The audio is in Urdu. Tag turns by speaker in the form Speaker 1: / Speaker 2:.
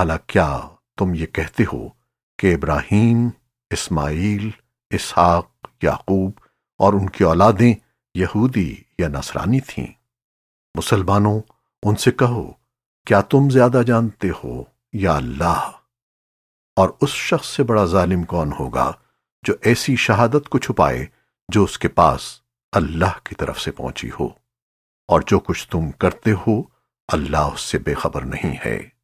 Speaker 1: بھلا کیا تم یہ کہتے ہو کہ ابراہیم، اسماعیل، اسحاق، یعقوب اور ان کی اولادیں یہودی یا نصرانی تھیں؟ مسلمانوں، ان سے کہو، کیا تم زیادہ جانتے ہو یا اللہ؟ اور اس شخص سے بڑا ظالم کون ہوگا جو ایسی شہادت کو چھپائے جو اس کے پاس اللہ کی طرف سے پہنچی ہو؟ اور جو کچھ تم کرتے ہو، اللہ اس سے بے خبر نہیں ہے۔